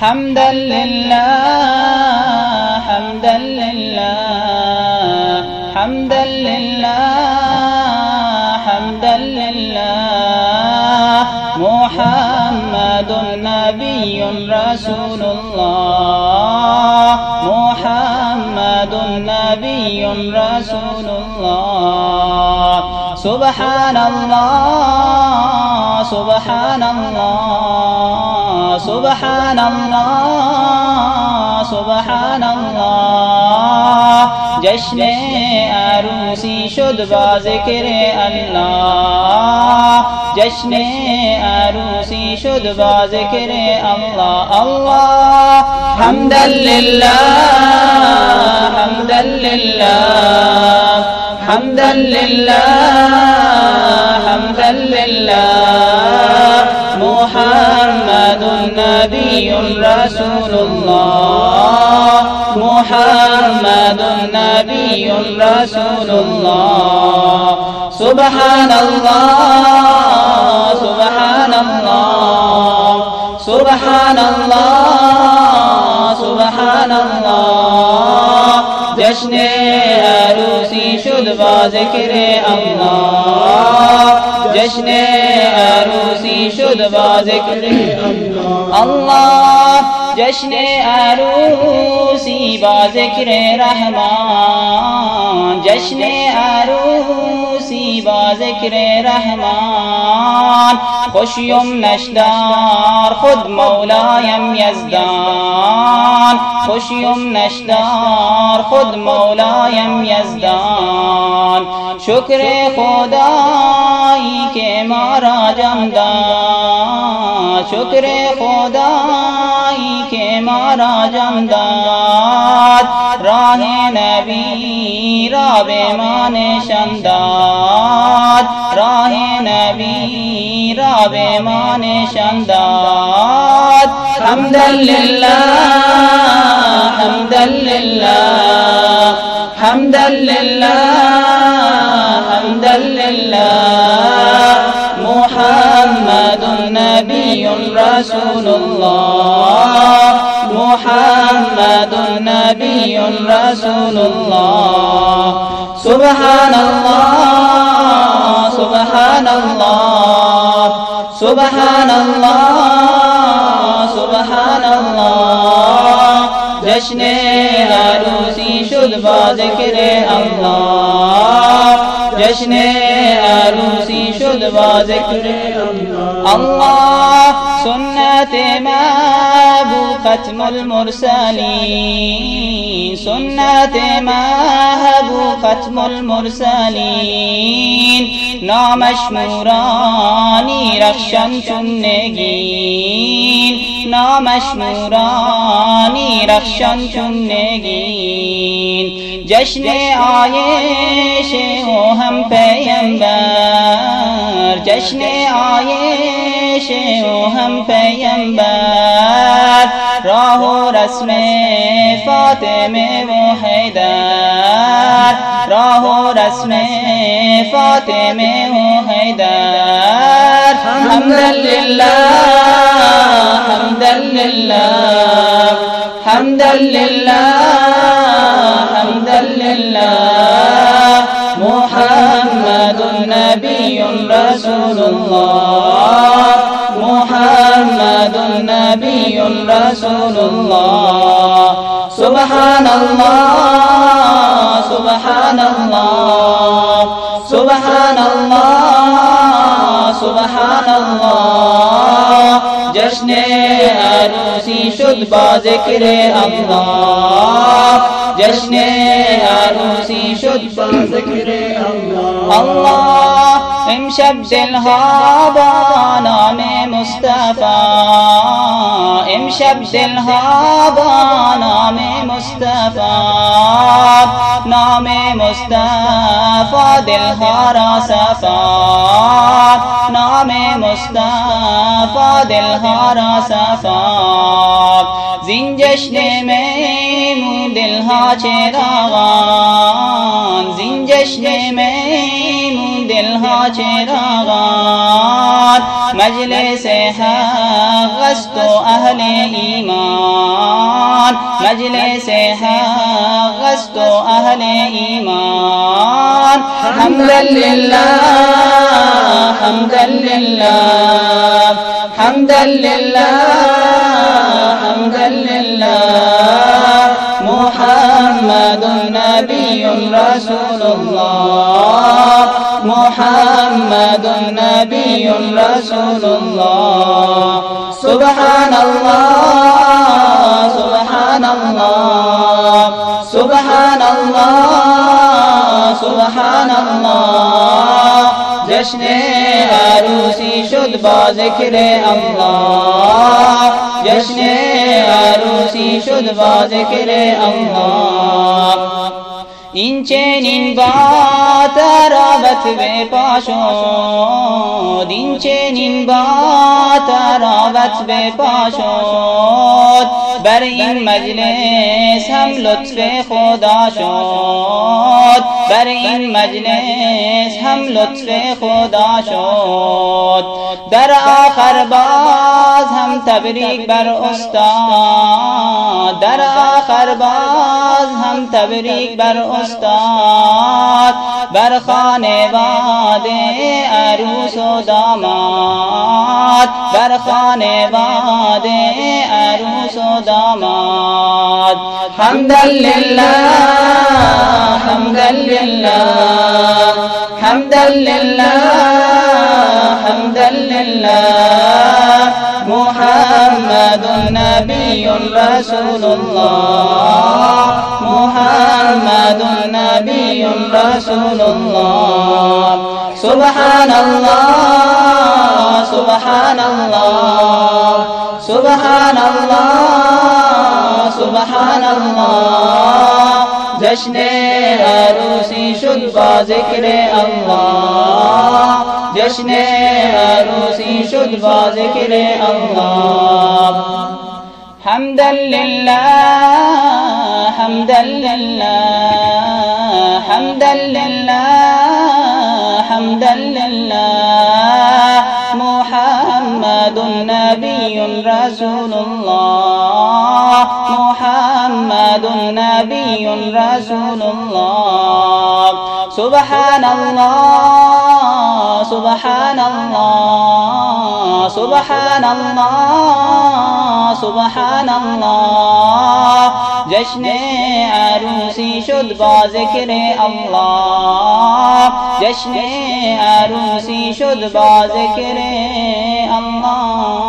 حمدا لله حمدا لله حمدا لله حمدا لله. محمد نبي رسول الله. محمد نبي رسول الله. سبحان الله سبحان الله. سبحان الله سبحان الله جشن عروسی شد با ذکر الله جشن عروسی شد با ذکر الله الله حمدا لله حمدا لله حمدا لله نبي رسول الله. محمد نبي رسول الله. سبحان الله سبحان الله. سبحان الله سبحان الله. جشن عروسی شد با ذکر الله. جشن شد با ذکر الله جشن عروسی با ذکر رحمان. جشن عروسی با ذکر رحمان. خوشیم نشدار خود مولایم یزدان. خوشیم نشدار خود مولایم یزدان. شکر خدایی माराजम दा शुक्र खुदाई के मारा जमदाद राह नबी रावे माने शमदाद राह नबी रावे माने शमदाद हमदल्ला رسول الله. محمد نبي رسول الله. سبحان الله. سبحان الله. سبحان الله. سبحان الله جشن عروسی شد با ذکر الله. جشن عروسی شد با ذکر الله. سنت محبوب ختم المرسلین. سنت محبوب ختم المرسلین. نامش نورانی رخشان چون نامش نورانی رخشان چون نگین. جشن عایشه و هم پیمبر. جشن عایشه و هم پیمبر. راه و رسم فاطمه و حیدر. راه و رسم فاطمه و حیدر. حمدا لله حمدا لله حمدا لله حمدا لله محمد نبي رسول الله محمد نبي رسول الله سبحان الله سبحان الله سبحان الله سبحان الله جشن عروسی شد با ذکر الله جشن عروسی شد با ذکر الله الله امشب دلها با نام مصطفی۔ امشب دلها با نام مصطفی۔ نام مصطفی دلها را صفا۔ نام مصطفی دلها را صفا زین جشن میمون دلها چراغان زین جشن میمون دلها چراغان مجلس حق است و أهل ایمان مجلس حق و أهل ایمان حمدا لله حمدا لله حمدا لله حمدا لله. محمد نبي رسول الله محمد نبي رسول الله. سبحان الله سبحان الله سبحان الله سبحان الله. جشن عروسی شد با ذکر الله جشن عروسی شد با ذکر الله این چنین با ترابت به پاشد. این چنین با ترابت به پاشد. بر این مجلس هم لطف خدا شد. بر این مجلس هم لطف خدا شد. در آخر هم تبریک بر استاد در آخر باز هم تبریک بر استاد. بر خانواده عروس و داماد بر خانواده عروس و داماد. حمدا لله حمدا نبي رسول الله. محمد نبي رسول الله. سبحان الله سبحان الله. سبحان الله سبحان الله. جشن عروسی شد با ذکر الله. جشن عروسی شد با ذکر الله. حمدا لله حمدا لله حمدا لله حمدا لله. محمد نبي رسول الله محمد نبي رسول الله. سبحان الله سبحان الله. سبحان الله سبحان الله جشن عروسی شد با ذکر الله. جشن عروسی شد با ذکر الله.